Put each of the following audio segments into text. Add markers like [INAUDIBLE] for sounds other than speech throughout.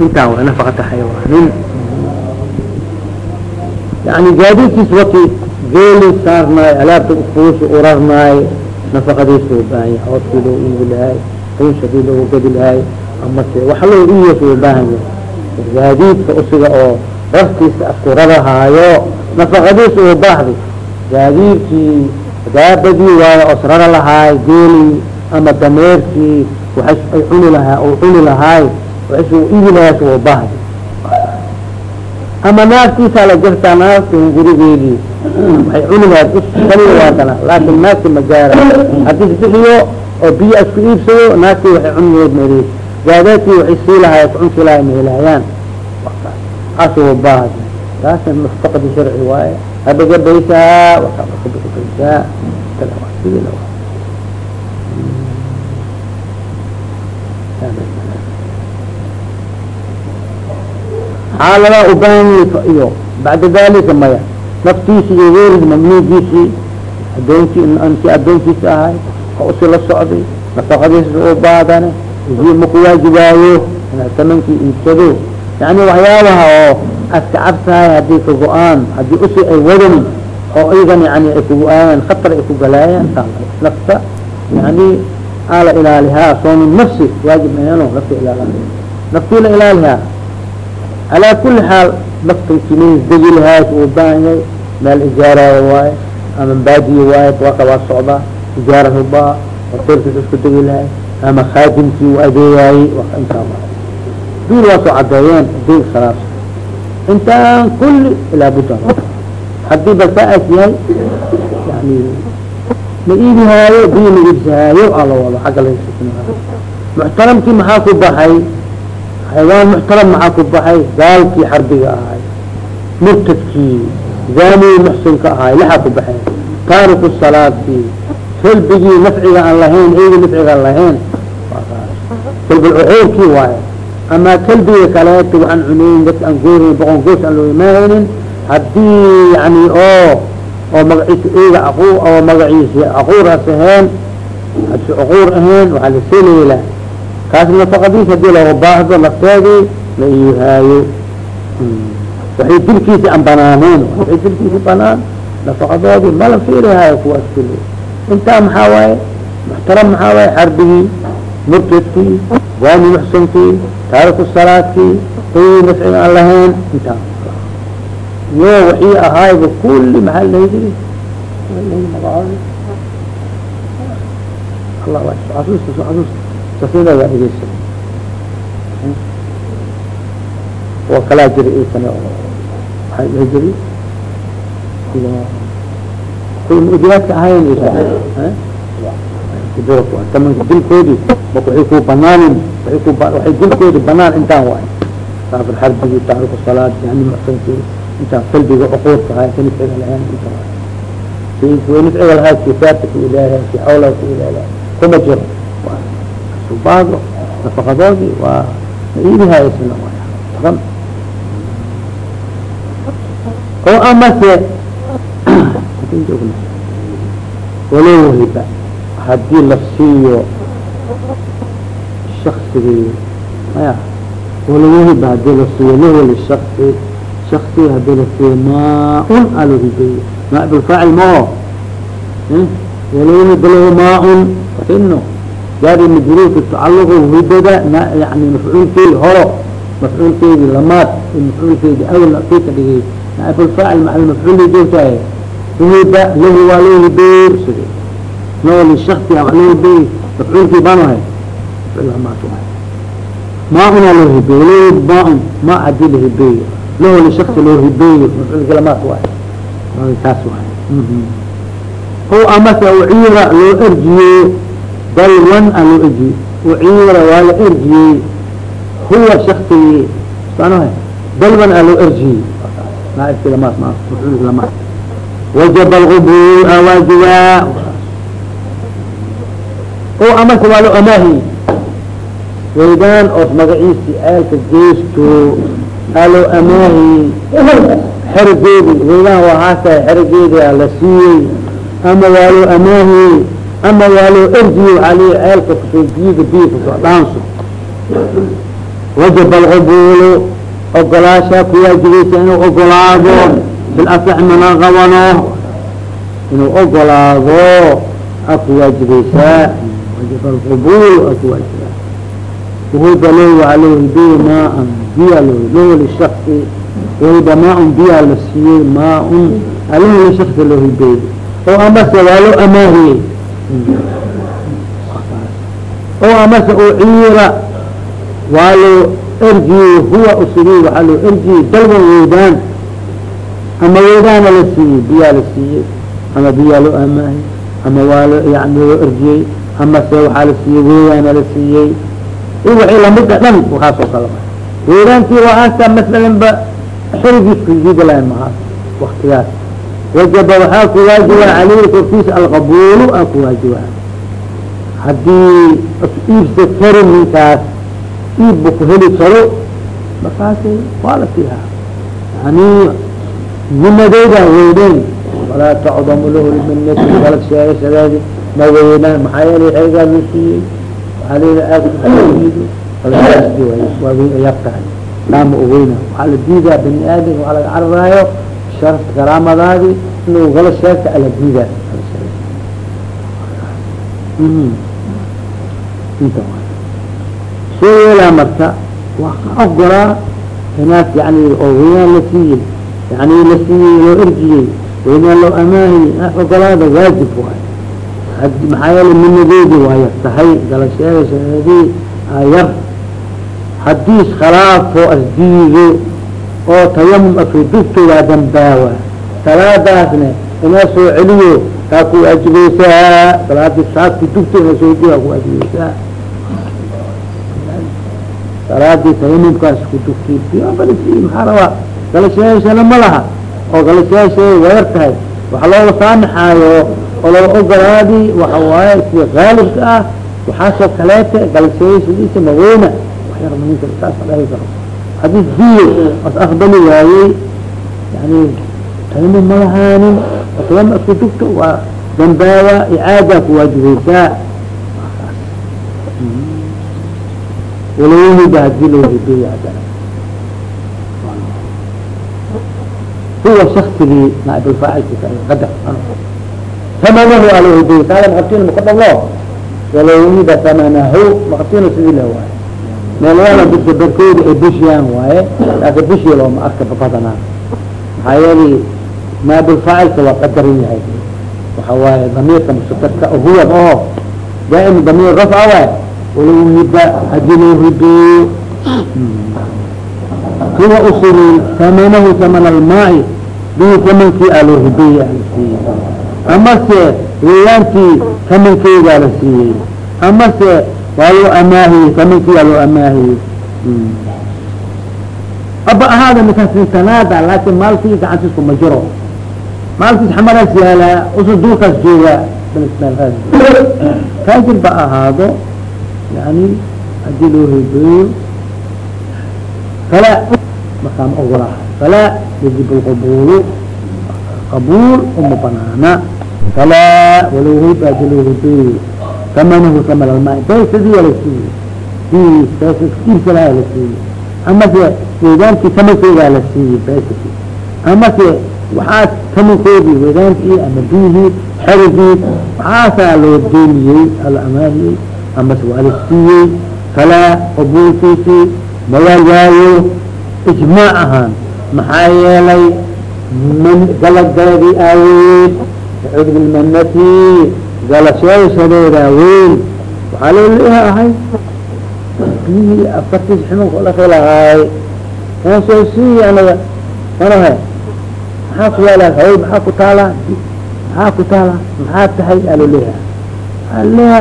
intaan wa nafaqata xayawaanin yani gaadiidkiis waki geeli saarnaay alaabta ufuusha urarnaay nafaqadiisa u baahan yahay oodkii loo iibi lahay quushadii loogu gadi lahay amase waxa loo iibiya u baahan yahay. Gaadiidka usiga oo raftiisa asku rarahaayo nafaqadiisa u baahday gaadiidkii daabadii waayo os rara lahaay geeli ama dameerkii waxas ay cuni lahaa cuni lahaay baahday ama naagtiisaa la jirtaa naagti gurigeedii waxay cuni lahayd usaliwaatana laakin naagti ma gaara haddii sixiyo oo biyo isku iibsado naagtii waxay cuni lahayd mel gaadaadkii waxay sii lahaay kucun sii lahay mahelaayaan as u baahday taasna nafaqadi sharci waaye habagabaysaa wakabakabaysaa xaaladaa ubaahan iyo bacda dalika maya naftiisi iyo weerigi mamnuugiisii adoonki adoonkiisa ahay oo usi la socday nafaqadiisa u baadane ihii maku waajibaayo inaad tamankii iibsado. Yani waxyaabaha oo aska cabtahay haddii ka go'aan haddii usi ay wadani oo aygan yani ay kugu aayaan khatar ay ku galaayaan nafta yani ala ilaalihaa soonu nafsi waajib maheno nafta ilaal naftii la ilaalihaa calaa kuli xaal naftankinis degi lahaas uu baahan yahay meel ijaaraayo waaye ama baadiye waaye waka waa socdaa ijaara hubaa hoteelkiis isku degi lahay ama khaadimkii u adeegaayey intaa duul waa soo cadeeyeen adeeg salaas. Intaan kuli ilaa budda. Hadii basaas yahay yani ma iibihaayo biyo ma iibsahaayo ala wado agga la muxtaramkii maxaa ku baxay xaywaan muxtaram maxaa ku baxay gaalkii xarbiga ahay murtadkii zaamii muxsinka ahay laxaa ku baxeen taariku salaadkii kelbigii nafciga aan lahayn eygi nafciga aan lahayn kelbulcuxuurkii waaye ama kelbiga kaleeto waxaan cuneyn dadka aan goorayn boqon goos aan loo imaanaynin haddii yani oo oo magaciisa eyga aqu oo magaciisa aquuras ahayn hadsi cuquur ahayn kaas nafaqadiis haddii looga baahdo nafteedii la iihaayo waxay dilkiisi aan banaaneen waxay dilkiisi banaan nafaqadoodii mala fiirihaayo kuwaas kuli intaa maxaa waaye? Muxtaram maxaa waaye? Xarbigii murtadkii waani muxsankii taariku salaadkii ay nafciga aan lahayn intaa yo waxii ahaayba kuli maxaa lahi jiri allah xasuusta xasuusta sasidadaa dhegeysa wa kalaa jira ikane waxaa lahi jiri. Kuwa mudiyaadka ahayn tamanka dilkoodii marka waxay ku banaanin waay ku waxay dilkoodi banaan intaan waay saafir xarbigii taariku salaad yani muxsankii intaan qalbiga cuquurka ahay ka nifciga lahayn inta way nifciga lahay kifaabka ku ilaahay ki xawlaha ku ilaahay kuma jiro subaado nafaqadoodii waa maidihaysna [CLEARS THROAT] waay oo amase walow wahiba haddii la siiyo shaksigii maya. Walow wahiba haddii la siiyo lahu lishasi shaksiga haddii la siiyo maa-un alo hibeeye maa bilfaacil mao walow wahiba lahu maa-un ino jaari majruurka tacaluqu hibada yani mafcuulkeedi horo mafcuulkeedi lamaad mafcuulkeedi awal kii ka dhigay naaibulfaacil macal mafcuul joogtahay hiba lahu waa loo hibeeye sid no lishasi waa loo hibeeye mafcuulkii banahay maa-una loo hibeeye lahu maa-un ma haddii la hibeeye lahu lishasi loo hibeeye mafcuulkii lamaad waay taas waay o amase uciira loo erjiyey dalwan a loo erjiyey uciira waa la erjiyey huwa shaksigii sanaha dalwan a loo erjiyey naaibki lamaad ma lamaad wajaba alqubul awaajiba o amase waa loo amaahi waydaan oos magaciisi ceelka geysto aloo amaahi xerigeedi waydaan waa haasa xerigeedi la siiyey. Ama waa loo amaahi ama waa loo erjiye waaa li ceelka ku soo biyiga biyo ku soo wajaba alqubulu ogolaashaa kuwaajibaysa inuu ogolaado bilasax mana qabano inuu ogolaado a kuwaajibaysaa wajaba alqubul a kuwaajiba wahuba lo waa loo hibeeye maa-an biya loo lishaki wahiba maa-un biyaa la siiyey maa-un alahu lishaki loo hibeeyey oo amase waa loo amaahiyey oo amase uciira waa loo erjiyey huwa usugey waxaa loo erjiyey dalban weydaan ama weydaana la siiyey biyaa la siiyey ama biyaa loo amaahiyey ama waa lo yani loo erjiyey amase waxaa la siiyey weydaana la siiyey. Wixii lamida dhan waxaas oo kale weydaantii waa aasta masalan ba xirigiis kujidi lahayn maha waktigaas wajaba waxaa ku waajiba caleyhi korkiisa alqabulu aa ku waajiba haddii iibsa karin ninkaas iib bu ku heli karo markaasi waa la siihaa weyneyn walaa tacdamu lahu lminati galag sheegashadeedi ma weynaan maxaa yeelay xerigaas la siiyey waxaa leeda aad waa yar tahay laama ogeyna waxaa la diidaa bani aadam waxaa laga cararaayo karaamadaadi inuu gala sheegta ala diidaa inta soo yeelaa marka waa ka ogolaa inaas yani oo weynaan la siiyey yani la siiyey loo erjiyey weynaan loo amaahiyey inaas ogolaada waajib waay. Maxaa yeelay minadeedi waa yar tahay gala sheegashadeedii yar. Haddii iskhilaafo asdiido oo tayamum afridugto waa dambaawa. Salaadaasne inaa soo celiyo taa ku waajibaysaa salaadii saadki dugto inaa soo celiyo aa ku waajibaysaa salaadii tayamumkaas ku dugti maxaa rabaa galasheeshana ma laha. Oo galasheeshay waa yar tahay. Waxa looga saamaxaayo oo laga ogolaadi waxa waaye sida gaalibka ah waxaasoo kaleete galasheeshadiisa maweyna ninka saas dhahi karo haddii diyo as aqbali waayey yani tayamum ma lahaanin tayamum asku dugto waa dambaawa icaada ku waajibaysaa walawahiba haddii loo hibeeyo hadana huwa shaksigii naaibulfaacilkiisa qadar tamanahu hibeeyey taala maqabtiin makadhalo walawahiba tamanahu maqabtiina sidii le meelana dadka barkooda ay bushiyaan waaye laakin bushiya looma arka badanaa maxaa yeelay naabilfaacilka waa qadaran yahay. Waxa waaye damiirka mustatarka huwa oo daaima damiir rafca waay walaw hiba haddii loo hibeeyo huwa usuli tamanahu taman almaai bihi tamankii aa loo hibeeyey ala siiyey. Amase weyaantii tamankeedaa la siiyey. Amase waa loo amaahiyey tamankii waa loo amaahiyey aba ahaada ninkaas tanaada laakin maalkii gacantiisku ma jiro. Maalkiis xamaraas yaalaa usu duurkaas joogaa taajir ba ahaado yani haddii loo hibeeyo falaa markaa ma ogolaa falaa yajib lqabulu qabuul uma banaana. Falaa walow hiba haddii loo hibeeyo tamanahu taman almaa baysadii la siiyey iibsalaha la siiyey amase weydaankii tamankeedaa la baysaki amase waxaa tamankoodii weydaankii ama biyihii xerigii waxaasaa loo deemiyey ala amaahiyey amase waa la siiyey falaa qabuulkiisii mala waayo ijmaac ahaan. Maxaa yeelay galagaladii aaweyd sacuud bilmanati galasheeshadeedaa weyn. Waxaa looleha ahay. Biyihii afartiis ximanka dhaqi lahaay. Kaasoo sii anaga anaha maxaa ku yaalla hawl maxaa ku taalaa maxaa ku taalaa maxaa tahay? Waxaa leha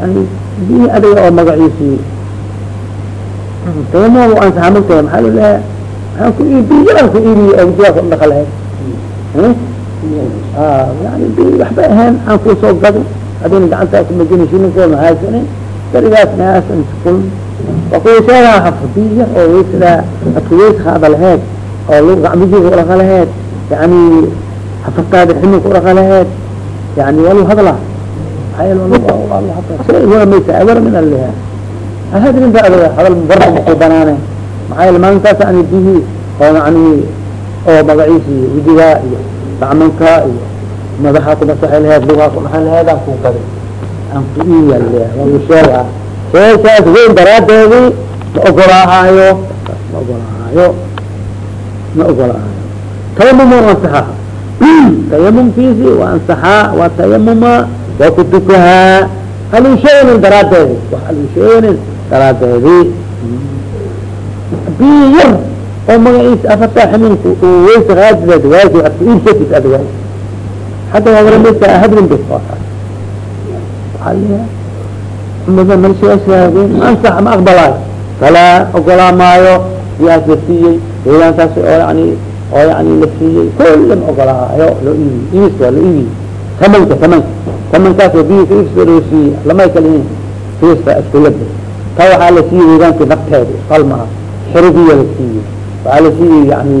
yani biyihii adiga oo magaciisii. Tayamum ansaxamagtahay maxaa looleha maxaan ku ii biyaaan ku iibiye awjiyaa ku dhaqa lahayd yani bi waxba ahayn aan ku soo gado adina gacantaa kumajina shilinkood mahaysanin berigaas naasan kul wakuwasaadaa hafadiya oo waysadaa adkuways haada laheed oo lu gacmijiga udhaqa laheed yani hafataada ximilka udhaqa laheed. Yani waa lu hadla maxaa yeele waa lu hadla shay wara maysa awara min aliha ahadrin ba adiga hadal barka ku banaane maxaa yeele maalintaas ani bihi oo yani oo magaciisi widigaa iyo gacmanka iyo madaxa kumasaxay laheed lugaa kudhaxay laheed aan ku gaday aan ku iiyale sheega sheegtaas weyn daraadeedii ma ogolaahaayo ma ogolaahaayo ma ogolaahayo tayamum waa ansaxaa. [CLEARS THROAT] Tayamumkiisi waa ansaxaa waa tayamuma waa kutukahaa haluu sheegnin daraadeedi wax haluu sheegnin daraadeedii biyo yar oo magaciisa afartaa ximinku uu weysa raadideed waasi ad waay hadda waa warameysa hadrin bis waa taas waxaa umada malsheeshaagin ma ansax ma aqbalaayo. Kalaa ogolaa maayo biyaas la siiyey deegaankaas oo yani oo yani la siiyey kulla ma ogolaayo loo iibiy iibis waa la iibiy tamanka tamanka tamankaasoo biyiisa iibsa loo siiyey lamay kala yihiin fiista iskulada ta waxaa la siiyey deegaanki nafteeda qalmaa xirigiya la siiyey waxaa la siiyey yani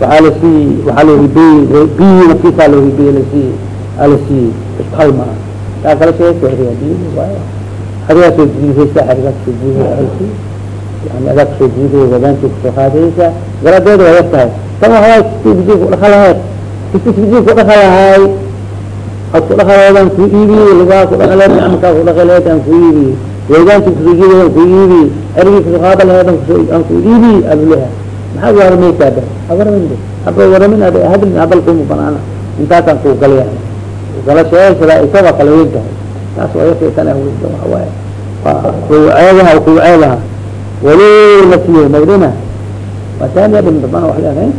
waxaa la siiyey waxaa loo hibeyey biyi naftiisaa loo hibeyey la siiyey aa la siiyey iskalmaa taa kala sheegto heriga biyi waay adigaa soo jiidaysa adigaa soo jiidaysa yani adaa ku soo jiiday wadaanti ku soo qaadaysa garadeeda waa yar tahay tan waxaa kistibiji kudhaka lahayd kistibiji kudhaka lahay ad kudhaka lahayd aan ku iibiyey lugaa kudhaka lahayd gacmakaa kudhaka lahayd aan ku iibiyey wadaanti ku soo jiiday aan ku iibiyey erigii ku soo qaada ku soo aan ku iibiyey abuleha ba awaramin haba waramin ad hadlin hadalkuma banaana intaasaan kuu galaya gala sheeshada isaba kala weyn tahay taas waa yarkaytana weyda waxa waaye kuwceedaha kuwceedaha walow la siiyo maydina waa taaniya bin dabana wax leedahay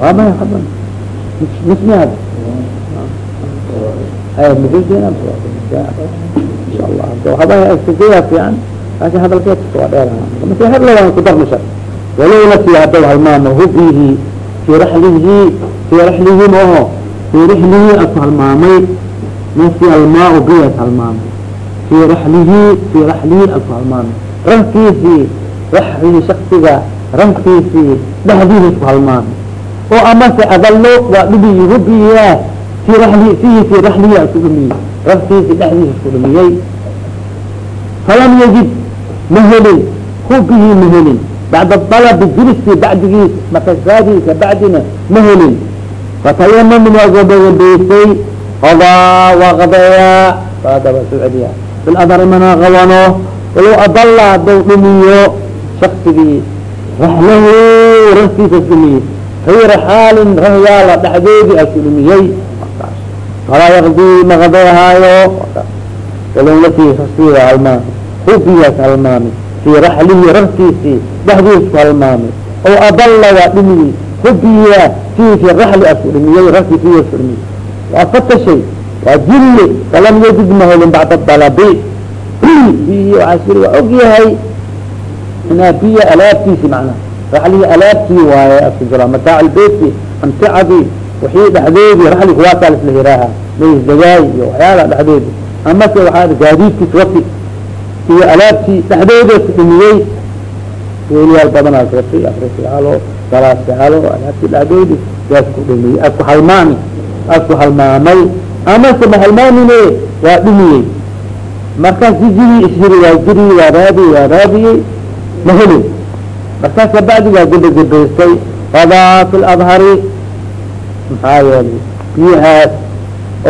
waa maya hadan mismi hada hay mujidina insha allah waxaba iskageya fiican laakin hadalkeed waa dheeraha mase hadlawan ku darmasha walow la siiyo hadda halmaamo hubihi fi raxlihi fi raxlihi mooho fi rixlihi aku halmaamay nasi almaa biyas halmaamay fi raxlihi fi raxlihi aku halmaamay rankiisii raxlihi shaksiga rankiisii dhexdiisa isku halmaamay oo amase adalo waa dhibiyi hubiya fi rali fihi fi raxlihi isku dhumiyey rankiisii dhexdiisa isku dhumiyey falam yajid ma helin hubihi ma helin. Bacda dalabi jirisi bacdigiis makasaadiisa bacdina ma helin. Fatayamamin waa qadaa waa qadeeyaa. Saadaba soo celiya biladari mana qabano walow adalla haddau dhumiyo shaksigii rahlahu rankiisas dhumiyey. Hayra xaalin rahyaala dhexdeedii asu dhumiyey. Falaa yaqdii ma qadeehaayo walow lafii rasiga halmaami hubiyaas halmaami fii raxlihi rankiisii dhexdiisku halmaami oo adalla waa dhumiyey hubiya fihi fi raxli asu dhumiyey rankii fihi asu dhumiyey waa fatashay waa jilli falam yajid ma helin bacda dalabi. [CLEARS THROAT] Biyi waxaasiri waa og yahay inaa biya alaabtiisi macnaha raxlihii alaabtii waaye asku jira mataac lbeyti amticadii wixii dhexdeedii raxli kuwaasaa lisla hiraaha. Maysdagaay iyo waxyaala dhexdeedi. Amase waxaa gaadiidkiis wati iyo alaabtii dhexdeedi asku dhumiyey weliyaal badanaas wati afrisiaalo galaasyaalo alaabtii dhexdeedi yaasku dhumiyey asku halmaami asku halmaamay. Amase ma halmaamine waa dhumiyey. Markaas jijigii ishiri waa jiri waa raadi waa raadiyey ma helin markaas kabacdi waa gebagabaystay qadaa fi ladhari maxaa yeelay biyahaas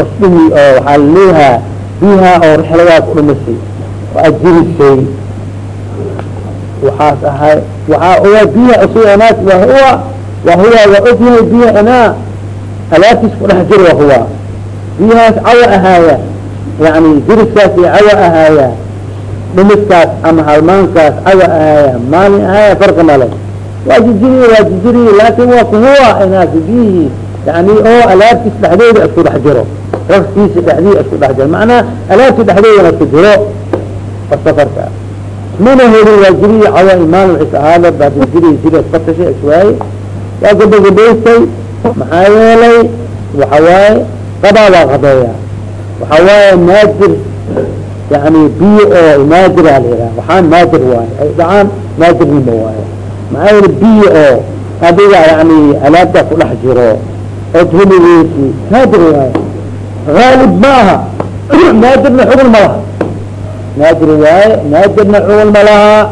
os dhumi oo waxaa laleeyahaa biyaha oo rixladaas udhumisay waa jirisay waxaas ahay waxaa uwa biyaha usunaas waa huwa wa huwa waa og yahay biya inaa alaabtiis ku dhex jir wa huwa biyahaas cawa ahaaya yani jiriskaas cawa ahaaya dhumiskaas ama halmaankaas cawa ahaaya maalin ahaaya farqi male waa jijiri waa jijiri laakin waa kuhuwa inaas biyihii yani oo alaabtiis dhexdeeda isku dhex jiro rafkiisi dhexdii isku dhex jiro macnaa alaabtii dhexdeedana isku jiro safarka mana helin waa jiri cawa maalin is ahaada baa jiri jiri isfatashay iswaaye waa gabagabaystay maxaa yeelay? Waxa waaye qadaa waa qadeeya. Waxa waaye naadir yani biyo oo naadira layihaha waxaan naadir waaye ay dhacaan naadirnima waaye. Maxaa yeele biyo oo adiga yani alaabtaa ku dhex jiro ood heligeesi naadir waaye. Haalib ma aha naadirna [CLEARS THROAT] xugun ma laha naadir waaye naadirna cuul ma lahaa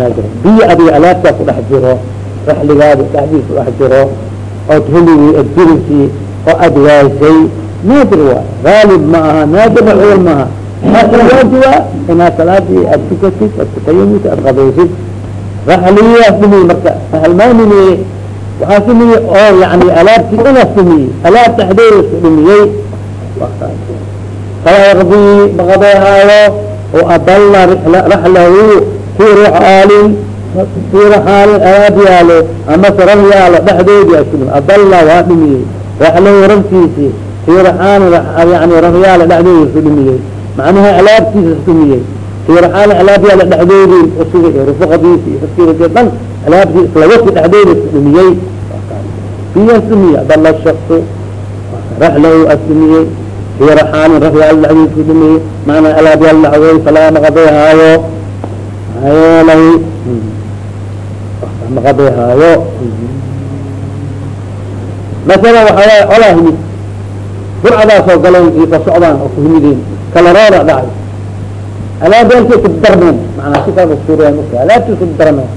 naadir biyo adiga alaabtaa ku dhex jiro raxligaadi dhexdiis ku dhex jiro ood huligi ad jirisi oo aad waasay naadir waay haalib ma aha naadirna cuul ma aha waajiba inaad salaadii aad tukatid aad kutayimid aad qabaysid raxliyaa dhumi marka halmaamine waxaa sumiye oo yani alaabtii una sumiyey alaab dhexdeeda isku dhumiyey falaa yaqdii maqadehaayo oo adalla raxlahu kii ruux aalin kii raxaalin alaab yaalo amase rag yaalo dhexdoodii asku dhumi adalla waa dhumiyey raxlahu ragtiisi kii raxaalin yani rag yaalo dhexdoodii isku dhumiyey macnaha alaabtiisa isdhumiyey kii raxaalin alaab yaalo dhexdoodii usiga iyo rufaqadiisi iyo dhan alaabtii islawaki dhexdooda isku dhumiyey biya isdhumiye adalla shaksu raxlahu asdhumiyey kii raxaalin rag yaalo dhexdoodi isku dhumiyey macnaa alaab yaalo dhexdoodi falaa maqadehaayo yeelay maqadehaayo masala waxaa waay colaa himid. Burcadaasoo galeen iyo ka socdaan oo ku himideen kala rooda dhacay. Alaabaalkay ku darmeen manaa si kala suureen alaabtii ku darmeen.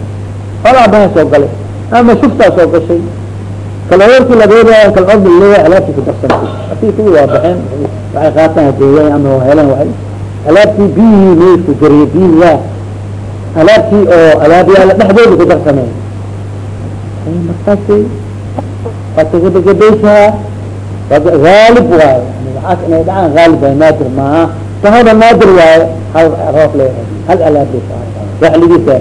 Colaa baha soo galay ama shuftaa soo gashay kala roorkii labeedaaya kala ordi leeyahay alaabtii ku darsantay atii kuwii waa baxeen waxay qaataan hadeeyaay ama heleen waay alaabtii biyihii meysku jariye biyihiyaa alaabtii oo alaabyaala dhexdooda ku darsameen markaasi waa tagadagadaysaa haalib waayo waaas inay dhacaan haalib waay naadir maaha. Tahada naadir waayo hal roof leeyahay hal alaabs raxligiisa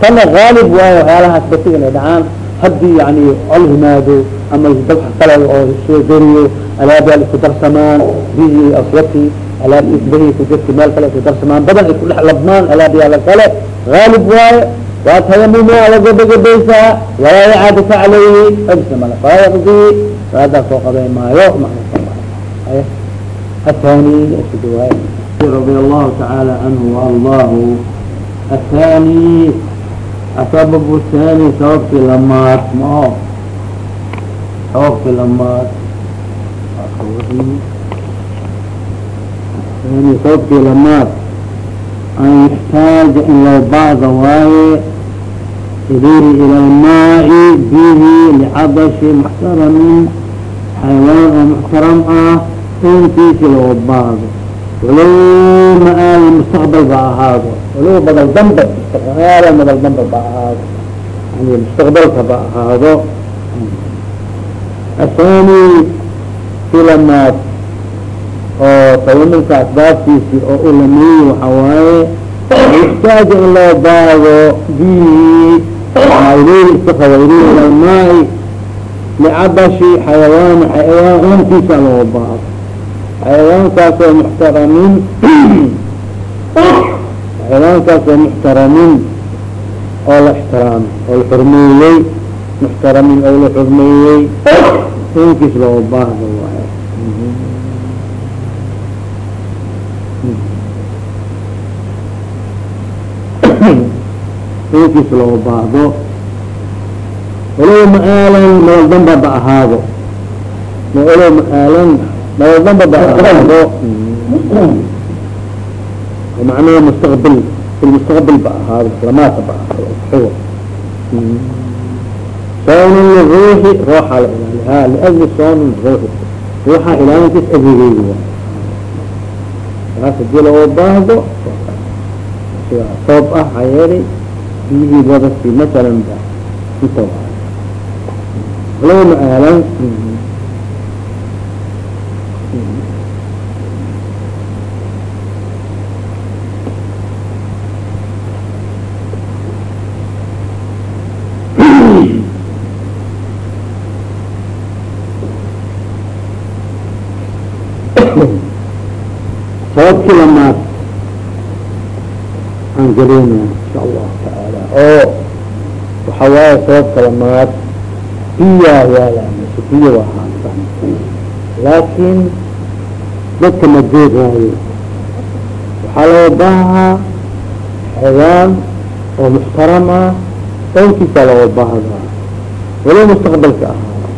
tana haalib waayo waxyaalahaas basiga inay dhacaan haddii yani col himaado ama dad kale oo soo dariyo alaabyaal isku darsamaan biyii aswati alaab isbahi ku jirti meel kale isku darsamaan badan ay ku dhex labmaan alaabyaala kale. Haalib waayo waa tayamuma lagabagabeysaa walaa yacaadika caleyhi xibsa mala falaa yaqdii salaadaa soo qabay maayo athani radi allahu tacaala canhu waarضaahu athani asababu thani sababkii lamaad mao sababkii lamaad ani sababkii lamaad an yuxtaaja in loo baahda waaye ilayhi ila lmaai bihi licadashi muxtaramin xayawaan oo muxtaram ah intiisi loo baahdo. Walow ma-aal mustaqbal ba ahaado walow badal dambe mustaqaala badal dambe ba ahaado yani mustaqbalka ba ahaado athani filamaad oo tayamunka asbaabtiisi oo u lameeyey waxa waaye yuxtaaja in loo baado bihi ilayhi istakada ilayhi ila lmaai licabashi xayawaan xayawaan untiisa loo baado xayawaankaasoo muxtaramin [CLEARS THROAT] xayawaankaasoo muxtaramin oo la ixtiraamay oo la xurmeeyey muxtaramin oo la xurmeeyey. Unkiis loo baahdo waay inkiis loo baahdo. Walow ma-aalan nolol damba ba ahaado. Walow ma-aalan nolol damba ba ahaado macnaha mustaqbil fi lmustaqbil ba ahaado lamaata ba ahaado xigo soon liruuxi ruuxa la ilaaliha liajli soon ruuxi ruuxa ilaalintiis adeegeydi waay taas haddii loo baahdo soob ah waxaa yeelay biyihii wadasi masalan ba inta sababkii lamaad. Aan geleyna insha allahu tacaala oo waxa waaye sababka lamaad. Biyaa yaalla mase biyo waa haastan laakiin dadka ma deegaayo waxaa loo baahaa xayawaan oo muxtaram ah oonkiisaa loo baahdaa. Walow mustaqbalka ahaa.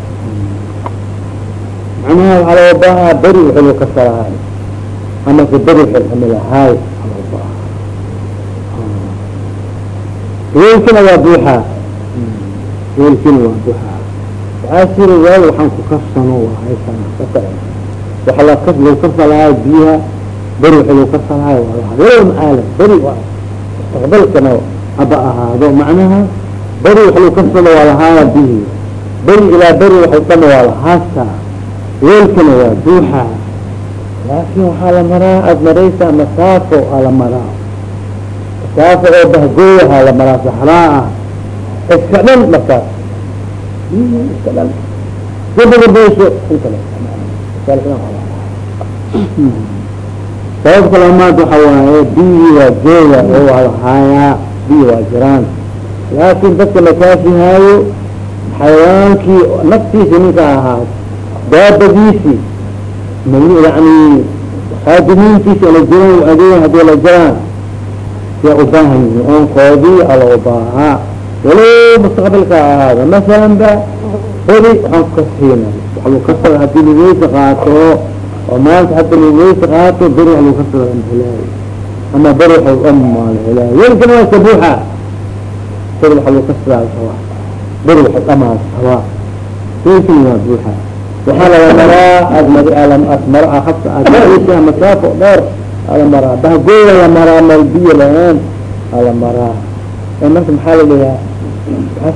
Macnaha waxaa loo baahaa beri wuxuu ka salahay ama kaberi xilximilahaay weelkina waa buuxaa weelkina waa buuxaa waxaa siri weel waxaan ku karsano haysan waxa la kas lagu karsalaayo biyaha beri waxa lagu karsalaayo waa lahaa walow maala beri waa mustaqbalkana haba ahaado. Macnaha beri lagu karsado waa lahaaya bihi beri ilaa beri waxay dhama waa lahaastaa weelkana waa buuxaa laakin waxaa la maraa aada maraysaa masaafo aa la maraa. Masaafo oo bahgooyahaa la maraa saxraa ah. Iska dhan markaas iska dhan. Gabagabeyso intale sababka lamaad waxa waaye biyii waa jooga oo waa lahaayaa biyi waa jiraan. Laakin dadka lakaafihaayo xayawaankii naftiisi ninka ahaa daabadiisi yani haadimiintiisi ala jiran adeeg haddii la jiraan siya ubaahan yihiin oonkoodii ala ubaahaa walow mustaqbalka ahaada masalan ba beri waxaan kukasiina waa lagu kasada haddii lugeysa qaato oo maanta hadda lugeysa qaato beri wa lagu kasada helaayo ama beri wa maal helaayo welkana waa iska buuxa beri waa lagu kasadaa sawa beri waa dhamaad sawa welkana waa buuxa waxaa laga maraa admar hasa adsa masaafo dheer ala maraa. Bahgooya la maraa meel biyo lahaan ala maraa. Marka maxaa laleeyaha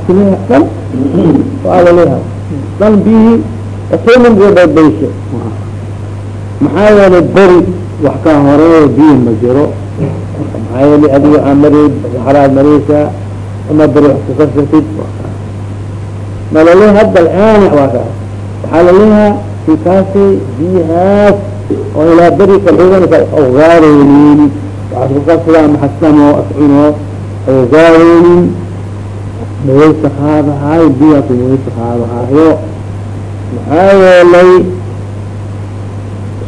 sileeha dhan waa laleeyaha dhan biyi asaynan babayso maxaa yeelay beri wax ka horeeyo biyo ma jiro. Maxaa yeelay adiga aa mari saxraad mareysaa ama beri wax kukarsatid malale hadda alaan waa kaa waxaa laleeyaha sikaasi biyahaas oo ilaa beri kalxiganka gaareynin waxaad kukarsadaa maxasamo ascuno ay gaareynin mawaysa qaadahaayo biyaas mawaysa qaadahaayo maxaa yeelay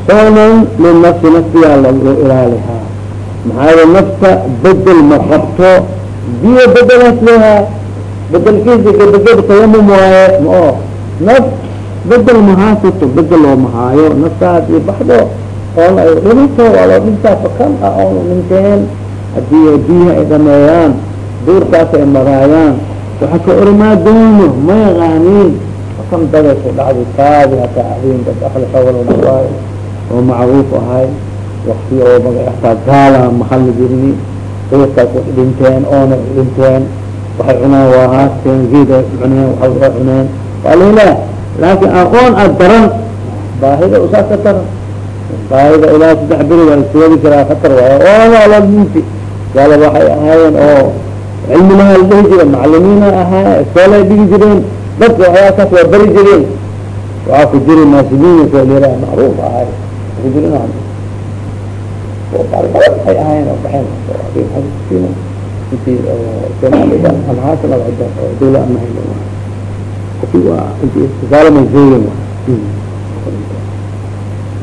soonan linafsi naftiyaa loo ilaalihaa. Maxaa yeele nafta bedel ma qabto biyo bedelaas lehaa bedelkiisa gebageba tayamum waaye ma o naf bedel mahaasato bedel loo mahaayo naftaas iyo baxdo. Oon ay dhinto waa loo dhintaa fakan ah oona dhinteen? Hadii biyaha ay dhameeyaan duurkaas ay maraayaan waxa ka ormaa doono ma yaqaaniin? Fakan daday ku dhacday kaadi hataa ahin dad akli awalodhawaayo oo macruuf ahay. Wakti oo maga ataa gaala mahali jirni duurkaas way dhinteen oona dhinteen. Waxay cunaan waa haasteen geed ay cuneen waa cuneen. Waa lailah laakin aqoon ad daran baahida usaas ka daran baahida ilaa saddex beri waa iswadi karaa khatar waayo. Oolaalminti gaala waxay ahaayeen oo cilmilaha la dhihi jire macalimiina ahaa iskoolay dhigi jireen dadka waxyaakaas waa beri jireen. Waxaa ku jiri naasibiin soolira macruuf ahay. Ku jirin ay ahaayeen oo baxeen joogin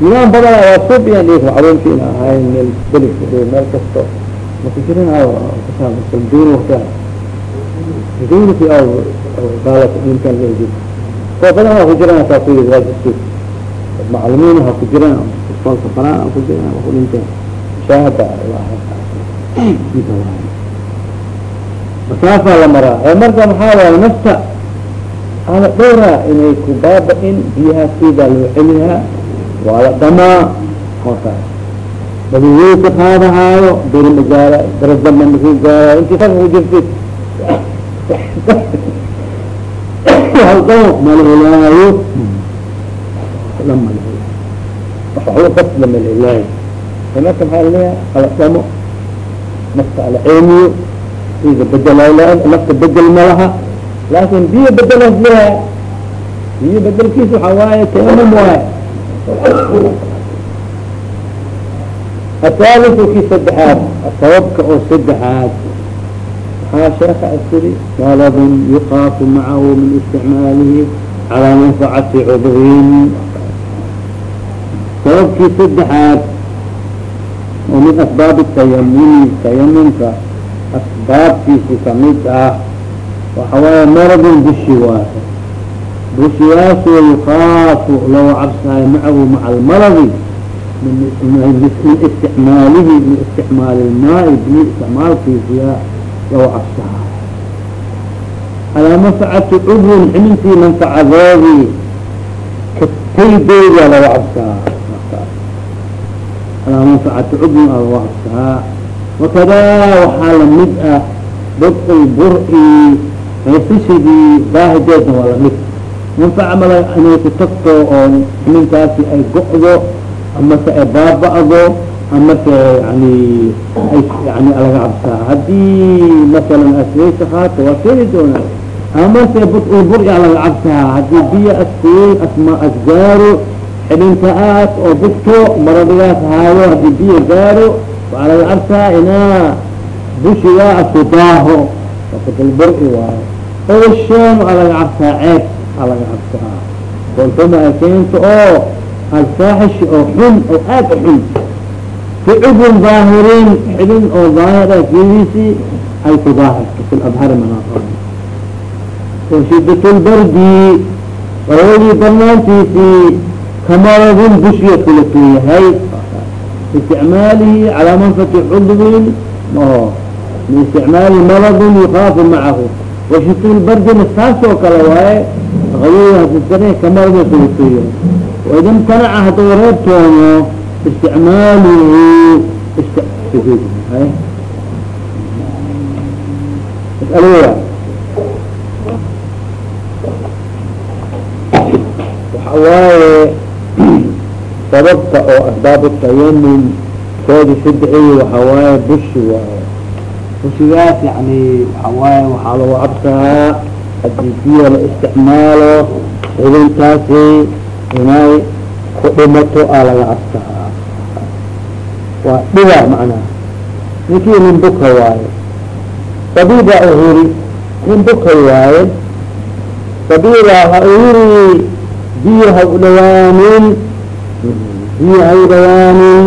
nimaan badan waa suubiyan dhig macruufkiina ahayn meel beli meel kasto maku jirin duun wata kuwa badan waa ku jiraan saa ku yiri waajibki ha ku jiraan iskoolka banaan ha ku jiraan ku dhinteen mushaahada masaafa la maraa ee marka maxaa waaye nafta ala dhowraa inay ku baaba-in biyahaas sidaa loo celihaa waa la dhamaa hootaas badaweyka qaadahaayo beri magaala daradamba makuu gaarayo intii faka ku jirtid. Halqo mala helaayo. La mala helaayo waxba kasla mala helaayo. Marka maxaa la leeyahay ala dhamo. Nafta ala ceemiyo. Ida bedel nafta bedel ma laha laakin biyo bedelas leha biyo bedelkiisa waxaa waaye taamum waaye athaliثu ki saddexaad sababka oo saddexaad maxaa sheeka asiri talabun yuqaafu macahu min isticmaalihi calaa manfacati cudrin sababkii saddexaad oo min asbaabi tayamumi tayamumka asbaabtiisi ka mid ah waxa waaye maradun bushi waaye bushiyaasoo yukaafu loo cabsaayo macahu maca almaradi min isticmaalihi min isticmaali lmaai biyo isticmaalkiisiya lagu cabsaha alaa manfacati cudwin ximintii manfacadoodii kataydeeda lagu cabsahaa alaa manfacati cudwin a lagu cabsahaa wakadaa waxaa la mid ah badcu bur-i eefisigii baahideedna waa la mid manfaca mala inay tagto oo ximintaasi ay go-do amase ay baaba-do amase yani yani laga haddii masalan asweysa haato waa keeni doonaa. Amase bur-a laga cabsaa. Haddii biyo asweyn asma asgaaro xibinta aas oo bugto maradigaas haayo haddii biyo gaaro waxaa laga cabsaa. Inaa bushigaa asku daaho bur-i waayo osheen waa laga cabsaa ceeb aa laga cabsaa kolxuma ay keento oo alfaaxish oo xun oo aad u xun. Fi cudwin daahirin xibin oo daahira fidiisi ay ku daahirto fi labhari manaa washidatulbardi qawoodii darnaantiisii kamaradin bushiya kulatu yahay isticmaalihi calaa manfati cudwin maho biisticmaali maradin yukaafu macahu washidatulbardina saas oo kale waaye kulatu yahay waida imtanaca hadduu reebtoono isticmaaluhu waxa waaye sababta oo asbaab tayamum koodi sadexeey waxa waaye bushi waaye bushigaas yani waxa waaye waxaa lagu cabsaa haddii biyo la isticmaalo xibintaasi inay ku dhimato aa laga cabsaa waa dhiba macnaha ninkii nin buka waaye. Sabiba uhiri nin buka waaye. Sabiba ha uhiri biyo ha u dhawaanin biyo ha u dhawaanin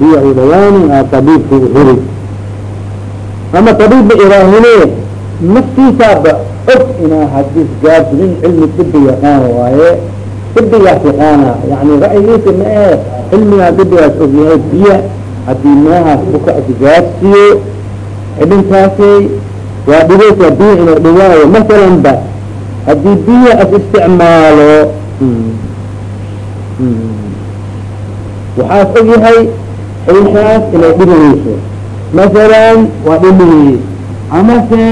dhawaanin aa tabiibka uhiri ama tabiibba ilaahine naftiisaaba og inaa hadis gaarto nin cilmi dibi yaqaan waaye? Dibigaas yaqaana yani ra'yigiisa ma e cilmigaa dibigaas og yahay biya haddii meehaas buka isgaarsiiyo xibintaasi waa dhigaysaa biyo inuu dhigaayo. Masalan biyo as isticmaalo waxaas og yahay xibintaas inay dhigayso masalan waa dhimihii amase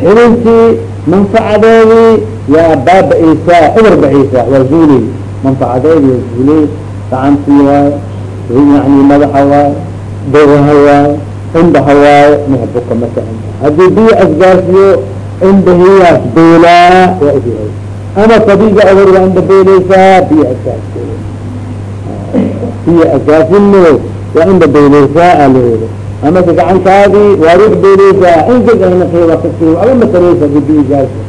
xibintii manfacadeedii yaa baaba-eysaa eber ba'eysaa waa zuuley manfacadeedi waa zuuley gacantii waayo yani madaxa waayo dogaha waayo indhaha waayo mehbuka masalan haddii biyo asgaarsiyo indhahiyaas beelaa waa ogyahay ama tabiga awer waa indha beeleysaa biyo asgaarsiyo biyo asgaarsinno waa indha beeleysaa aleeda amase gacantaadii waa ruux beeleysaa ingeg aba matareysa gaarsi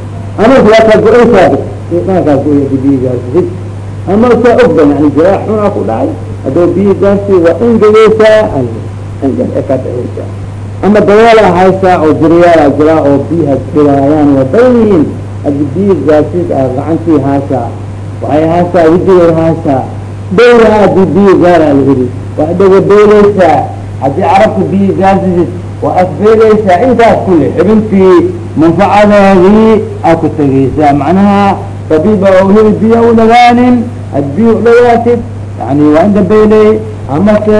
amase waa kaa go-eysaa kaa go-ya di biyo gaarsi ama saa ogba yani jiraax xunaa ku dhacay haddoo biyo gaarsi waa ingegeysaa ingeg ee kaa dhaceysaa ama daweela haysaa oo jiryaala jiraa oo biyaha dhilaayaan waa badan yihiin haddii biyo gaarsiis a gacantii haasaa waxay haasaa wejigay haasaa dowlaha haddii biyo gaara lahiri waa dhaga beeleysaa haddii carabka biyo gaarsiisid waa asbeeleysaa intaas kule xibintii manfacadeedii aa ku tegeysaa macnaha tabiiba oo heli biyo u dhawaanin had biyo u dhawaatid yani waa inda beyley amase